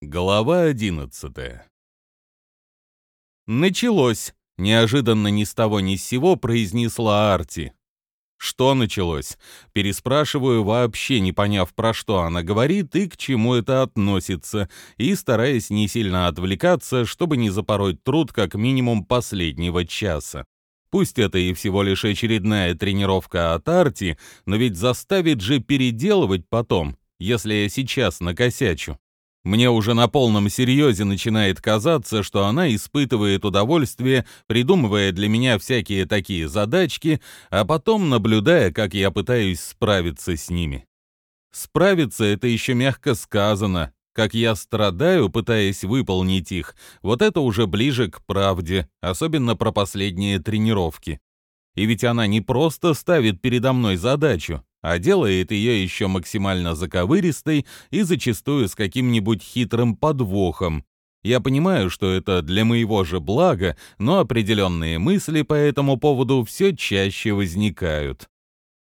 Глава одиннадцатая «Началось!» — неожиданно ни с того ни с сего произнесла Арти. «Что началось?» — переспрашиваю, вообще не поняв, про что она говорит и к чему это относится, и стараясь не сильно отвлекаться, чтобы не запороть труд как минимум последнего часа. Пусть это и всего лишь очередная тренировка от Арти, но ведь заставит же переделывать потом, если я сейчас накосячу. Мне уже на полном серьезе начинает казаться, что она испытывает удовольствие, придумывая для меня всякие такие задачки, а потом наблюдая, как я пытаюсь справиться с ними. Справиться — это еще мягко сказано. Как я страдаю, пытаясь выполнить их, вот это уже ближе к правде, особенно про последние тренировки. И ведь она не просто ставит передо мной задачу, а делает ее еще максимально заковыристой и зачастую с каким-нибудь хитрым подвохом. Я понимаю, что это для моего же блага, но определенные мысли по этому поводу все чаще возникают.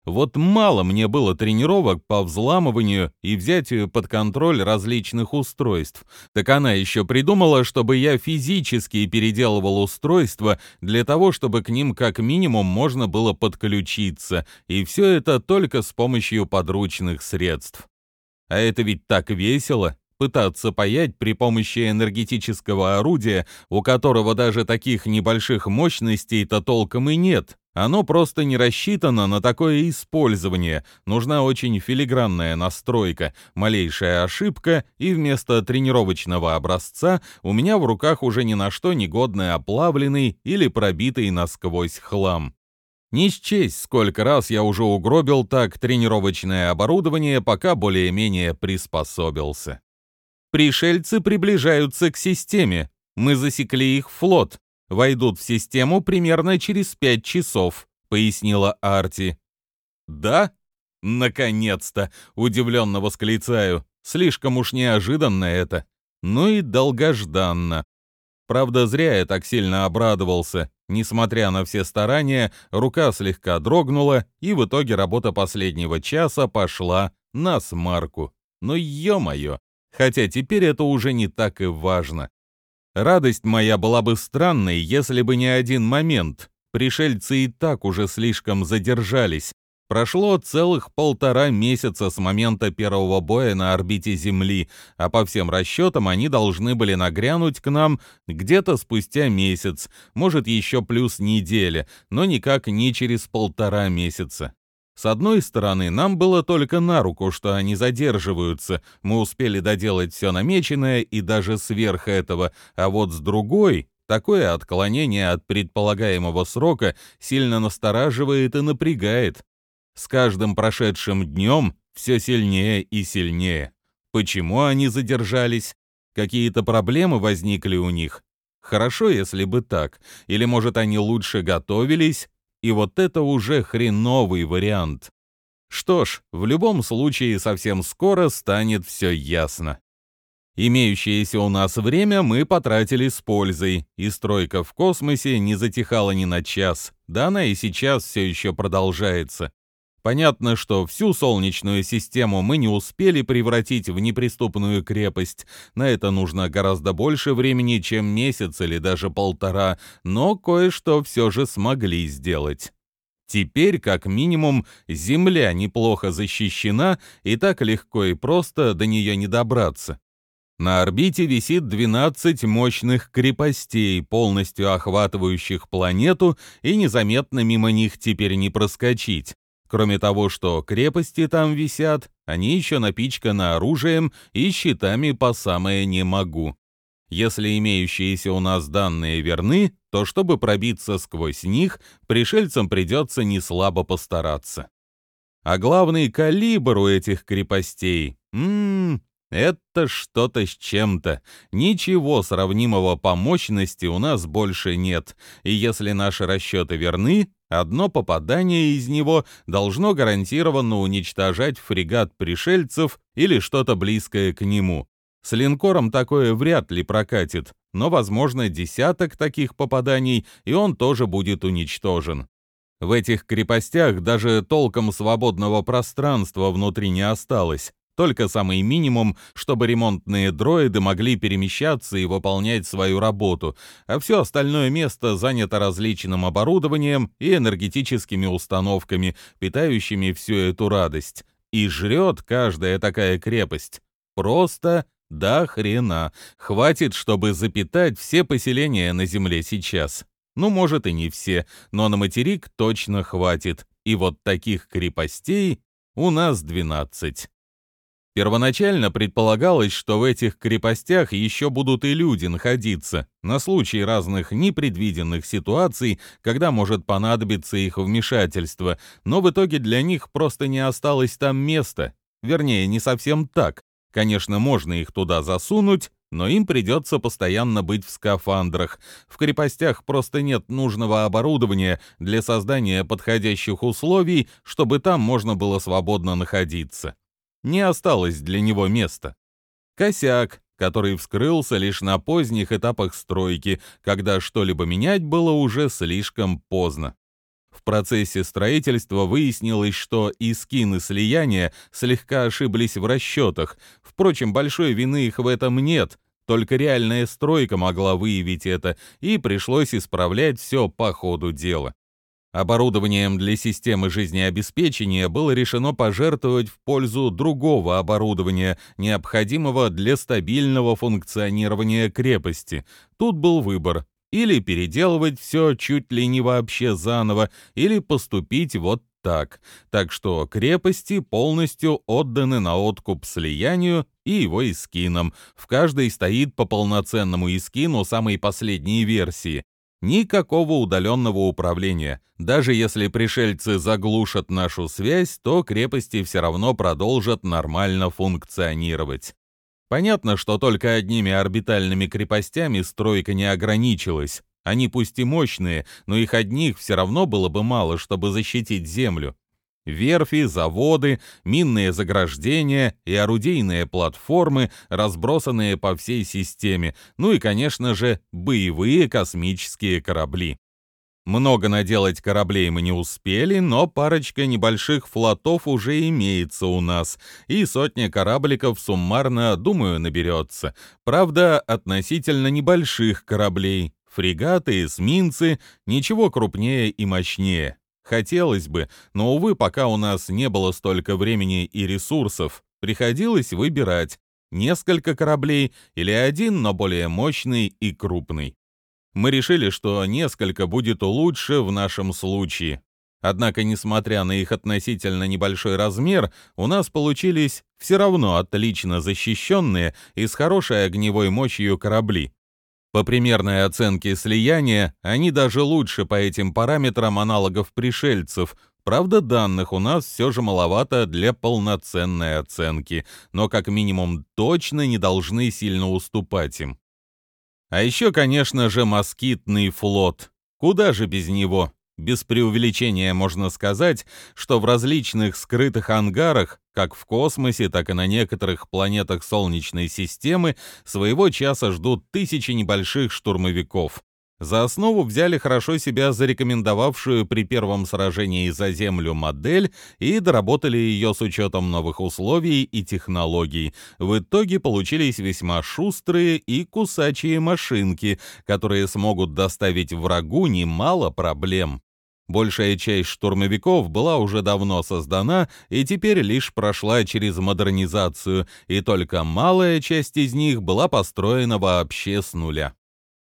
Вот мало мне было тренировок по взламыванию и взятию под контроль различных устройств. Так она еще придумала, чтобы я физически переделывал устройства для того, чтобы к ним как минимум можно было подключиться, и все это только с помощью подручных средств. А это ведь так весело пытаться паять при помощи энергетического орудия, у которого даже таких небольших мощностей-то толком и нет. Оно просто не рассчитано на такое использование. Нужна очень филигранная настройка, малейшая ошибка, и вместо тренировочного образца у меня в руках уже ни на что негодный оплавленный или пробитый насквозь хлам. Не счесть, сколько раз я уже угробил так тренировочное оборудование, пока более-менее приспособился. Пришельцы приближаются к системе. Мы засекли их флот войдут в систему примерно через пять часов», — пояснила Арти. «Да? Наконец-то!» — удивленно восклицаю. «Слишком уж неожиданно это. Ну и долгожданно». Правда, зря я так сильно обрадовался. Несмотря на все старания, рука слегка дрогнула, и в итоге работа последнего часа пошла на смарку. Ну ё-моё! Хотя теперь это уже не так и важно. Радость моя была бы странной, если бы не один момент. Пришельцы и так уже слишком задержались. Прошло целых полтора месяца с момента первого боя на орбите Земли, а по всем расчетам они должны были нагрянуть к нам где-то спустя месяц, может еще плюс неделя, но никак не через полтора месяца. С одной стороны, нам было только на руку, что они задерживаются, мы успели доделать все намеченное и даже сверх этого, а вот с другой, такое отклонение от предполагаемого срока сильно настораживает и напрягает. С каждым прошедшим днем все сильнее и сильнее. Почему они задержались? Какие-то проблемы возникли у них? Хорошо, если бы так. Или, может, они лучше готовились, и вот это уже хреновый вариант. Что ж, в любом случае совсем скоро станет все ясно. Имеющееся у нас время мы потратили с пользой, и стройка в космосе не затихала ни на час, да она и сейчас все еще продолжается. Понятно, что всю Солнечную систему мы не успели превратить в неприступную крепость. На это нужно гораздо больше времени, чем месяц или даже полтора, но кое-что все же смогли сделать. Теперь, как минимум, Земля неплохо защищена, и так легко и просто до нее не добраться. На орбите висит 12 мощных крепостей, полностью охватывающих планету, и незаметно мимо них теперь не проскочить. Кроме того, что крепости там висят, они еще напичканы оружием и щитами по самое не могу. Если имеющиеся у нас данные верны, то чтобы пробиться сквозь них, пришельцам придется неслабо постараться. А главный калибр у этих крепостей, ммм, это что-то с чем-то. Ничего сравнимого по мощности у нас больше нет, и если наши расчеты верны, Одно попадание из него должно гарантированно уничтожать фрегат пришельцев или что-то близкое к нему. С линкором такое вряд ли прокатит, но, возможно, десяток таких попаданий, и он тоже будет уничтожен. В этих крепостях даже толком свободного пространства внутри не осталось. Только самый минимум, чтобы ремонтные дроиды могли перемещаться и выполнять свою работу, а все остальное место занято различным оборудованием и энергетическими установками, питающими всю эту радость. И жрет каждая такая крепость. Просто до хрена. Хватит, чтобы запитать все поселения на Земле сейчас. Ну, может и не все, но на материк точно хватит. И вот таких крепостей у нас 12. Первоначально предполагалось, что в этих крепостях еще будут и люди находиться, на случай разных непредвиденных ситуаций, когда может понадобиться их вмешательство, но в итоге для них просто не осталось там места. Вернее, не совсем так. Конечно, можно их туда засунуть, но им придется постоянно быть в скафандрах. В крепостях просто нет нужного оборудования для создания подходящих условий, чтобы там можно было свободно находиться не осталось для него места. Косяк, который вскрылся лишь на поздних этапах стройки, когда что-либо менять было уже слишком поздно. В процессе строительства выяснилось, что и скины слияния слегка ошиблись в расчетах. Впрочем, большой вины их в этом нет, только реальная стройка могла выявить это, и пришлось исправлять все по ходу дела. Оборудованием для системы жизнеобеспечения было решено пожертвовать в пользу другого оборудования, необходимого для стабильного функционирования крепости. Тут был выбор или переделывать все чуть ли не вообще заново, или поступить вот так. Так что крепости полностью отданы на откуп слиянию и его искинам. В каждой стоит по полноценному искину самой последней версии. Никакого удаленного управления. Даже если пришельцы заглушат нашу связь, то крепости все равно продолжат нормально функционировать. Понятно, что только одними орбитальными крепостями стройка не ограничилась. Они пусть и мощные, но их одних все равно было бы мало, чтобы защитить Землю. Верфи, заводы, минные заграждения и орудийные платформы, разбросанные по всей системе, ну и, конечно же, боевые космические корабли. Много наделать кораблей мы не успели, но парочка небольших флотов уже имеется у нас, и сотня корабликов суммарно, думаю, наберется. Правда, относительно небольших кораблей. Фрегаты, эсминцы, ничего крупнее и мощнее. Хотелось бы, но, увы, пока у нас не было столько времени и ресурсов, приходилось выбирать несколько кораблей или один, но более мощный и крупный. Мы решили, что несколько будет лучше в нашем случае. Однако, несмотря на их относительно небольшой размер, у нас получились все равно отлично защищенные и с хорошей огневой мощью корабли. По примерной оценке слияния, они даже лучше по этим параметрам аналогов пришельцев. Правда, данных у нас все же маловато для полноценной оценки, но как минимум точно не должны сильно уступать им. А еще, конечно же, москитный флот. Куда же без него? Без преувеличения можно сказать, что в различных скрытых ангарах, как в космосе, так и на некоторых планетах Солнечной системы, своего часа ждут тысячи небольших штурмовиков. За основу взяли хорошо себя зарекомендовавшую при первом сражении за Землю модель и доработали ее с учетом новых условий и технологий. В итоге получились весьма шустрые и кусачие машинки, которые смогут доставить врагу немало проблем. Большая часть штурмовиков была уже давно создана и теперь лишь прошла через модернизацию, и только малая часть из них была построена вообще с нуля.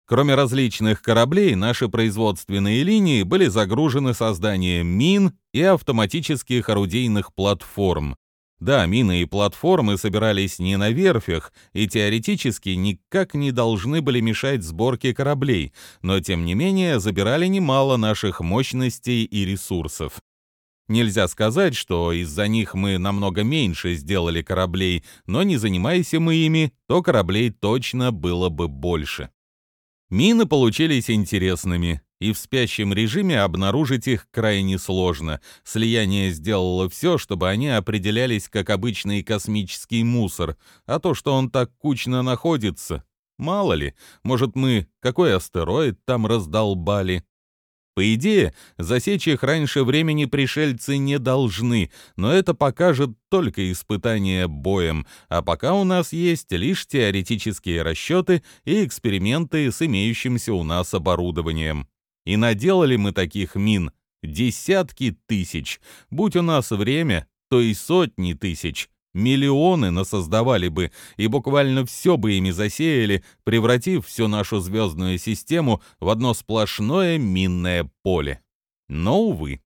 Кроме различных кораблей, наши производственные линии были загружены созданием мин и автоматических орудийных платформ, да, мины и платформы собирались не на верфях и теоретически никак не должны были мешать сборке кораблей, но тем не менее забирали немало наших мощностей и ресурсов. Нельзя сказать, что из-за них мы намного меньше сделали кораблей, но не занимаясь мы ими, то кораблей точно было бы больше. Мины получились интересными и в спящем режиме обнаружить их крайне сложно. Слияние сделало все, чтобы они определялись как обычный космический мусор, а то, что он так кучно находится, мало ли, может мы какой астероид там раздолбали. По идее, засечь их раньше времени пришельцы не должны, но это покажет только испытание боем, а пока у нас есть лишь теоретические расчеты и эксперименты с имеющимся у нас оборудованием. И наделали мы таких мин десятки тысяч. Будь у нас время, то и сотни тысяч. Миллионы насоздавали бы, и буквально все бы ими засеяли, превратив всю нашу звездную систему в одно сплошное минное поле. Но, увы.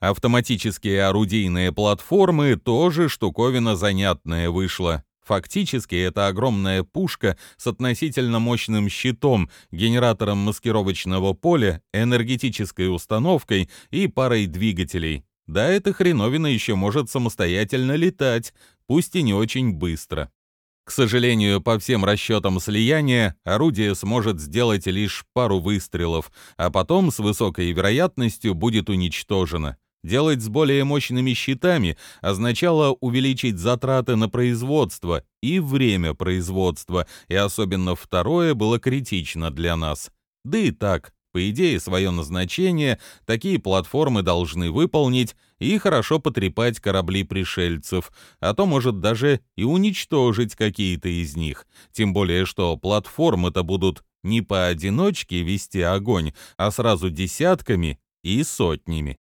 Автоматические орудийные платформы тоже штуковина занятная вышла. Фактически это огромная пушка с относительно мощным щитом, генератором маскировочного поля, энергетической установкой и парой двигателей. Да, эта хреновина еще может самостоятельно летать, пусть и не очень быстро. К сожалению, по всем расчетам слияния, орудие сможет сделать лишь пару выстрелов, а потом с высокой вероятностью будет уничтожено. Делать с более мощными щитами означало увеличить затраты на производство и время производства, и особенно второе было критично для нас. Да и так, по идее, свое назначение такие платформы должны выполнить и хорошо потрепать корабли пришельцев, а то, может, даже и уничтожить какие-то из них. Тем более, что платформы-то будут не поодиночке вести огонь, а сразу десятками и сотнями.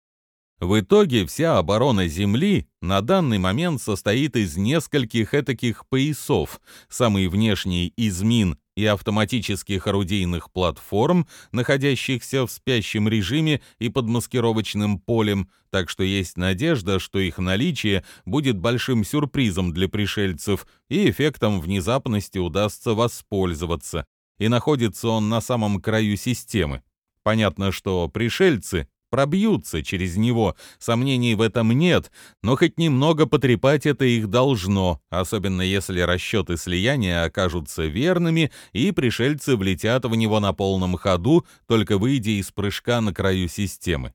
В итоге вся оборона Земли на данный момент состоит из нескольких этаких поясов, самый внешний из мин и автоматических орудийных платформ, находящихся в спящем режиме и под маскировочным полем, так что есть надежда, что их наличие будет большим сюрпризом для пришельцев и эффектом внезапности удастся воспользоваться. И находится он на самом краю системы. Понятно, что пришельцы пробьются через него, сомнений в этом нет, но хоть немного потрепать это их должно, особенно если расчеты слияния окажутся верными и пришельцы влетят в него на полном ходу, только выйдя из прыжка на краю системы.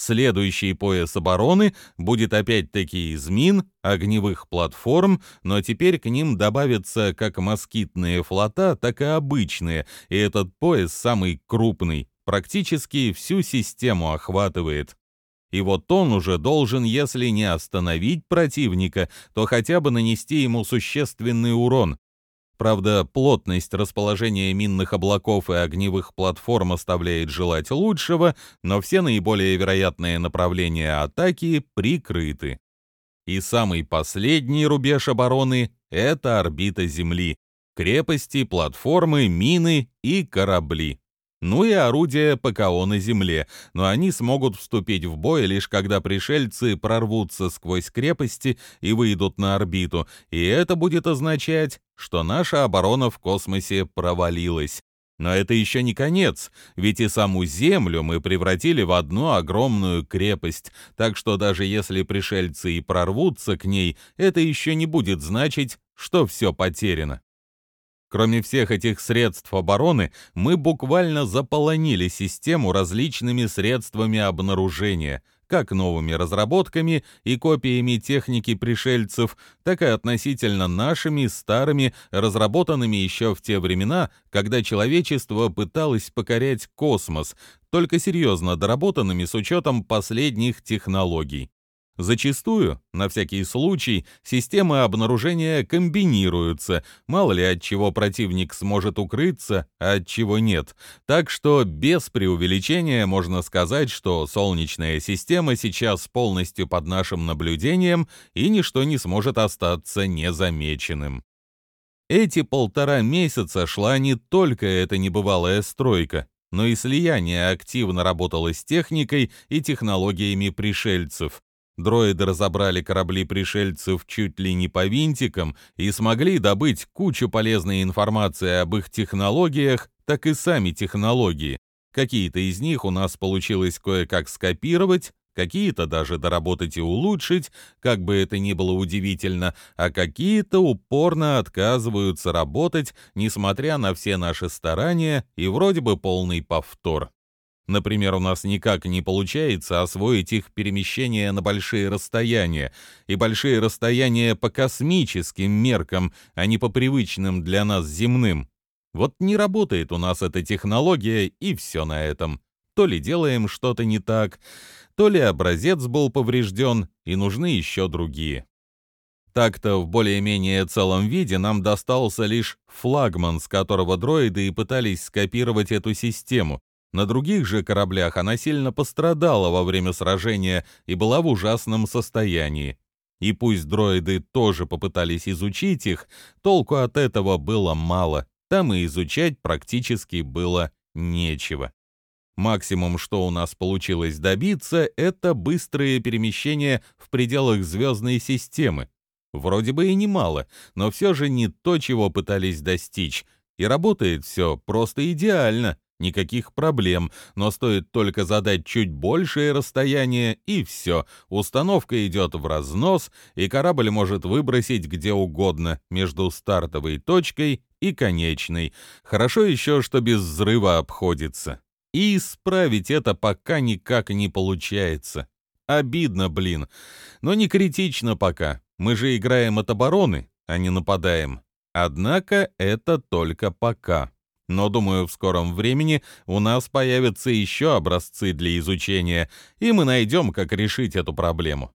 Следующий пояс обороны будет опять-таки из мин, огневых платформ, но теперь к ним добавятся как москитные флота, так и обычные, и этот пояс самый крупный, практически всю систему охватывает. И вот он уже должен, если не остановить противника, то хотя бы нанести ему существенный урон. Правда, плотность расположения минных облаков и огневых платформ оставляет желать лучшего, но все наиболее вероятные направления атаки прикрыты. И самый последний рубеж обороны — это орбита Земли. Крепости, платформы, мины и корабли ну и орудия ПКО на земле, но они смогут вступить в бой лишь когда пришельцы прорвутся сквозь крепости и выйдут на орбиту, и это будет означать, что наша оборона в космосе провалилась. Но это еще не конец, ведь и саму Землю мы превратили в одну огромную крепость, так что даже если пришельцы и прорвутся к ней, это еще не будет значить, что все потеряно. Кроме всех этих средств обороны, мы буквально заполонили систему различными средствами обнаружения, как новыми разработками и копиями техники пришельцев, так и относительно нашими старыми, разработанными еще в те времена, когда человечество пыталось покорять космос, только серьезно доработанными с учетом последних технологий. Зачастую, на всякий случай, системы обнаружения комбинируются, мало ли от чего противник сможет укрыться, а от чего нет. Так что без преувеличения можно сказать, что Солнечная система сейчас полностью под нашим наблюдением, и ничто не сможет остаться незамеченным. Эти полтора месяца шла не только эта небывалая стройка, но и слияние активно работало с техникой и технологиями пришельцев. Дроиды разобрали корабли пришельцев чуть ли не по винтикам и смогли добыть кучу полезной информации об их технологиях, так и сами технологии. Какие-то из них у нас получилось кое-как скопировать, какие-то даже доработать и улучшить, как бы это ни было удивительно, а какие-то упорно отказываются работать, несмотря на все наши старания и вроде бы полный повтор. Например, у нас никак не получается освоить их перемещение на большие расстояния, и большие расстояния по космическим меркам, а не по привычным для нас земным. Вот не работает у нас эта технология, и все на этом. то ли делаем что-то не так, то ли образец был поврежден, и нужны еще другие. Так-то в более-менее целом виде нам достался лишь флагман, с которого дроиды и пытались скопировать эту систему. На других же кораблях она сильно пострадала во время сражения и была в ужасном состоянии. И пусть дроиды тоже попытались изучить их, толку от этого было мало. Там и изучать практически было нечего. Максимум, что у нас получилось добиться, это быстрое перемещение в пределах звездной системы. Вроде бы и немало, но все же не то, чего пытались достичь. И работает все просто идеально, никаких проблем, но стоит только задать чуть большее расстояние, и все, установка идет в разнос, и корабль может выбросить где угодно между стартовой точкой и конечной. Хорошо еще, что без взрыва обходится. И исправить это пока никак не получается. Обидно, блин. Но не критично пока. Мы же играем от обороны, а не нападаем. Однако это только пока. Но, думаю, в скором времени у нас появятся еще образцы для изучения, и мы найдем, как решить эту проблему.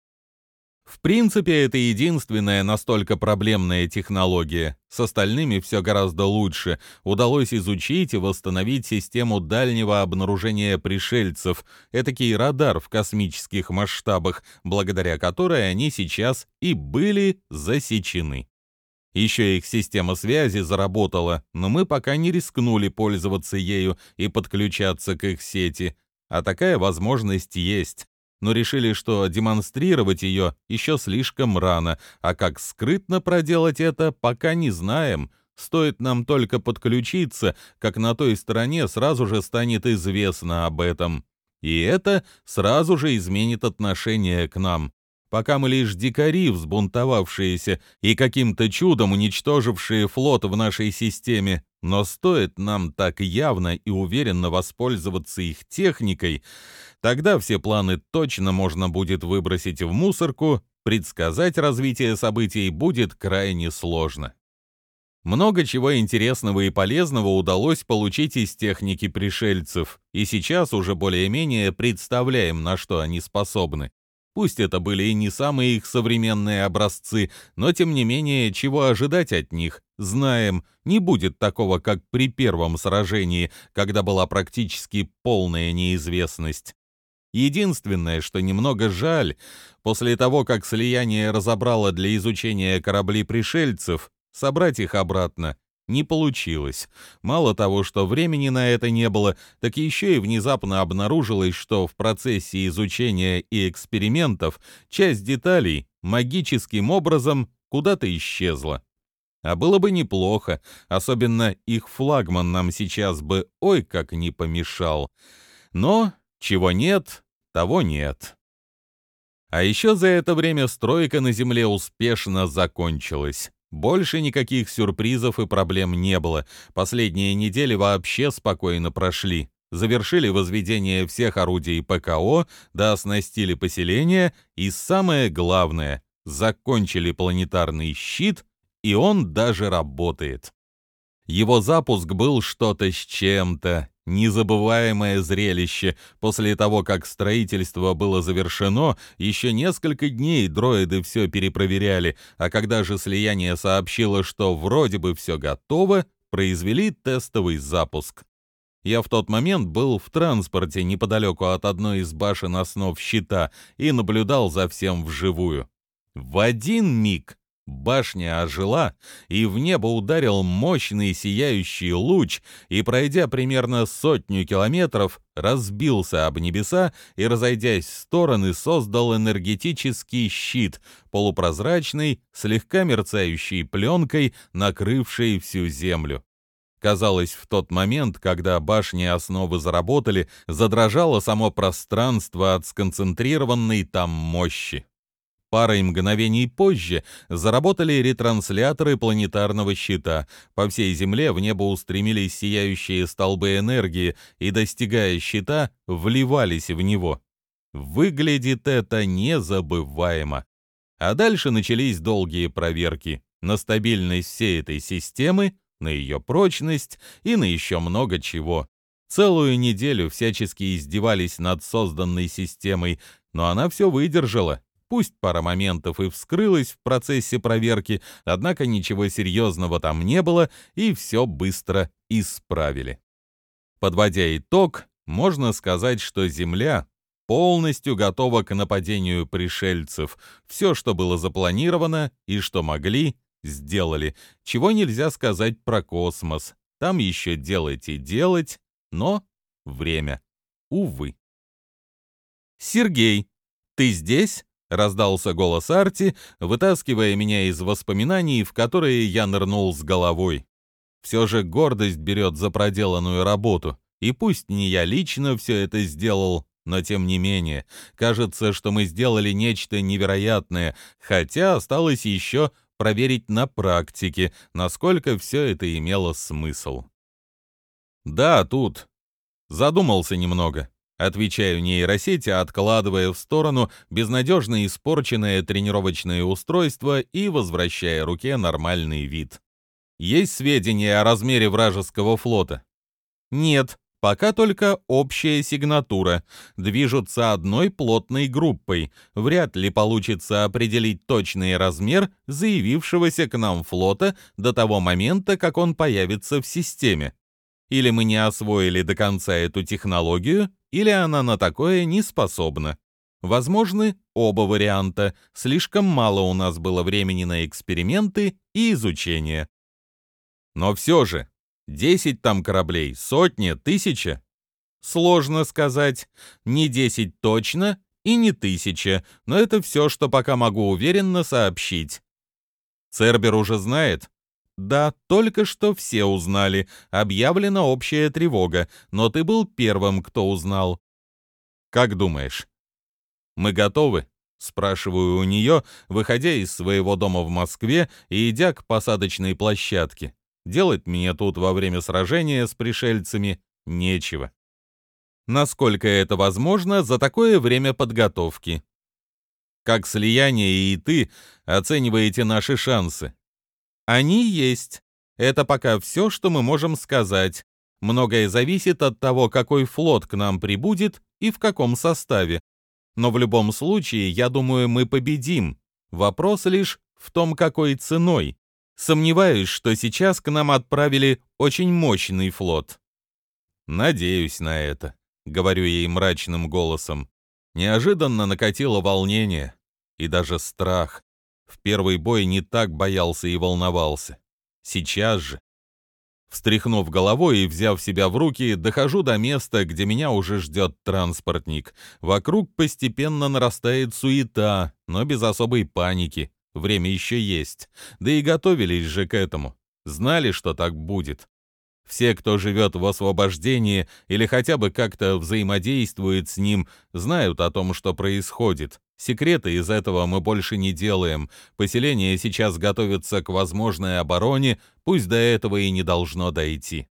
В принципе, это единственная настолько проблемная технология. С остальными все гораздо лучше. Удалось изучить и восстановить систему дальнего обнаружения пришельцев, этакий радар в космических масштабах, благодаря которой они сейчас и были засечены. Еще их система связи заработала, но мы пока не рискнули пользоваться ею и подключаться к их сети. А такая возможность есть но решили, что демонстрировать ее еще слишком рано, а как скрытно проделать это, пока не знаем. Стоит нам только подключиться, как на той стороне сразу же станет известно об этом. И это сразу же изменит отношение к нам. Пока мы лишь дикари, взбунтовавшиеся и каким-то чудом уничтожившие флот в нашей системе, но стоит нам так явно и уверенно воспользоваться их техникой, тогда все планы точно можно будет выбросить в мусорку, предсказать развитие событий будет крайне сложно. Много чего интересного и полезного удалось получить из техники пришельцев, и сейчас уже более-менее представляем, на что они способны. Пусть это были и не самые их современные образцы, но тем не менее, чего ожидать от них, знаем, не будет такого, как при первом сражении, когда была практически полная неизвестность. Единственное, что немного жаль, после того, как слияние разобрало для изучения корабли пришельцев, собрать их обратно не получилось. Мало того, что времени на это не было, так еще и внезапно обнаружилось, что в процессе изучения и экспериментов часть деталей магическим образом куда-то исчезла. А было бы неплохо, особенно их флагман нам сейчас бы ой как не помешал. Но чего нет, того нет. А еще за это время стройка на Земле успешно закончилась. Больше никаких сюрпризов и проблем не было. Последние недели вообще спокойно прошли. Завершили возведение всех орудий ПКО, да поселение, и самое главное, закончили планетарный щит, и он даже работает. Его запуск был что-то с чем-то, Незабываемое зрелище. После того, как строительство было завершено, еще несколько дней дроиды все перепроверяли, а когда же слияние сообщило, что вроде бы все готово, произвели тестовый запуск. Я в тот момент был в транспорте неподалеку от одной из башен основ щита и наблюдал за всем вживую. В один миг Башня ожила, и в небо ударил мощный сияющий луч, и, пройдя примерно сотню километров, разбился об небеса и, разойдясь в стороны, создал энергетический щит, полупрозрачный, слегка мерцающий пленкой, накрывший всю землю. Казалось, в тот момент, когда башни основы заработали, задрожало само пространство от сконцентрированной там мощи. Парой мгновений позже заработали ретрансляторы планетарного щита. По всей Земле в небо устремились сияющие столбы энергии и, достигая щита, вливались в него. Выглядит это незабываемо. А дальше начались долгие проверки на стабильность всей этой системы, на ее прочность и на еще много чего. Целую неделю всячески издевались над созданной системой, но она все выдержала. Пусть пара моментов и вскрылась в процессе проверки, однако ничего серьезного там не было, и все быстро исправили. Подводя итог, можно сказать, что Земля полностью готова к нападению пришельцев. Все, что было запланировано и что могли, сделали. Чего нельзя сказать про космос. Там еще делать и делать, но время. Увы. «Сергей, ты здесь?» — раздался голос Арти, вытаскивая меня из воспоминаний, в которые я нырнул с головой. Все же гордость берет за проделанную работу, и пусть не я лично все это сделал, но тем не менее, кажется, что мы сделали нечто невероятное, хотя осталось еще проверить на практике, насколько все это имело смысл. «Да, тут. Задумался немного», — отвечаю нейросети, откладывая в сторону безнадежно испорченное тренировочное устройство и возвращая руке нормальный вид. «Есть сведения о размере вражеского флота?» «Нет», Пока только общая сигнатура. Движутся одной плотной группой. Вряд ли получится определить точный размер заявившегося к нам флота до того момента, как он появится в системе. Или мы не освоили до конца эту технологию, или она на такое не способна. Возможны оба варианта. Слишком мало у нас было времени на эксперименты и изучение. Но все же, Десять там кораблей, сотня, тысяча? Сложно сказать. Не десять точно и не тысяча, но это все, что пока могу уверенно сообщить. Цербер уже знает? Да, только что все узнали. Объявлена общая тревога, но ты был первым, кто узнал. Как думаешь? Мы готовы? Спрашиваю у нее, выходя из своего дома в Москве и идя к посадочной площадке. Делать мне тут во время сражения с пришельцами нечего. Насколько это возможно за такое время подготовки? Как слияние и ты оцениваете наши шансы? Они есть. Это пока все, что мы можем сказать. Многое зависит от того, какой флот к нам прибудет и в каком составе. Но в любом случае, я думаю, мы победим. Вопрос лишь в том, какой ценой. Сомневаюсь, что сейчас к нам отправили очень мощный флот. Надеюсь на это, говорю ей мрачным голосом. Неожиданно накатило волнение и даже страх. В первый бой не так боялся и волновался. Сейчас же. Встряхнув головой и взяв себя в руки, дохожу до места, где меня уже ждет транспортник. Вокруг постепенно нарастает суета, но без особой паники. Время еще есть. Да и готовились же к этому. Знали, что так будет. Все, кто живет в освобождении или хотя бы как-то взаимодействует с ним, знают о том, что происходит. Секреты из этого мы больше не делаем. Поселение сейчас готовится к возможной обороне, пусть до этого и не должно дойти.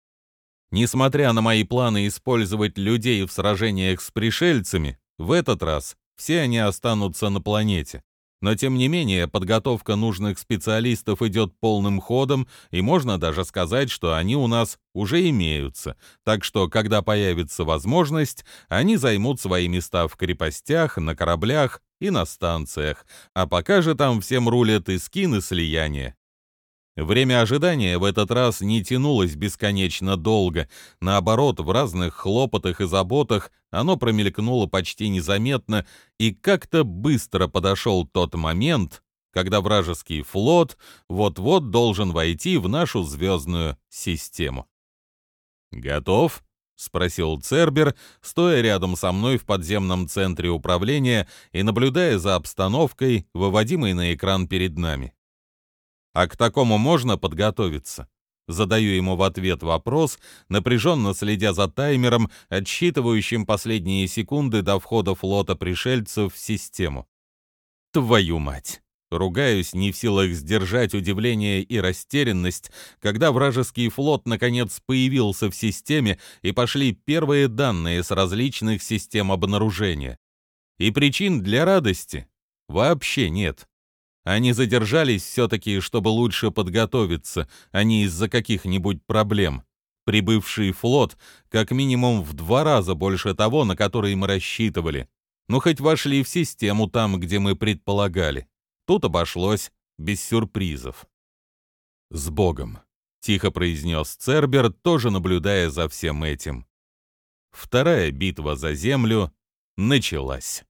Несмотря на мои планы использовать людей в сражениях с пришельцами, в этот раз все они останутся на планете. Но тем не менее, подготовка нужных специалистов идет полным ходом, и можно даже сказать, что они у нас уже имеются. Так что, когда появится возможность, они займут свои места в крепостях, на кораблях и на станциях. А пока же там всем рулят и скин, и слияние. Время ожидания в этот раз не тянулось бесконечно долго. Наоборот, в разных хлопотах и заботах оно промелькнуло почти незаметно, и как-то быстро подошел тот момент, когда вражеский флот вот-вот должен войти в нашу звездную систему. «Готов?» — спросил Цербер, стоя рядом со мной в подземном центре управления и наблюдая за обстановкой, выводимой на экран перед нами. А к такому можно подготовиться? Задаю ему в ответ вопрос, напряженно следя за таймером, отсчитывающим последние секунды до входа флота пришельцев в систему. Твою мать! Ругаюсь, не в силах сдержать удивление и растерянность, когда вражеский флот наконец появился в системе и пошли первые данные с различных систем обнаружения. И причин для радости вообще нет. Они задержались все-таки, чтобы лучше подготовиться, а не из-за каких-нибудь проблем. Прибывший флот как минимум в два раза больше того, на который мы рассчитывали. Ну, хоть вошли в систему там, где мы предполагали. Тут обошлось без сюрпризов. «С Богом!» — тихо произнес Цербер, тоже наблюдая за всем этим. Вторая битва за Землю началась.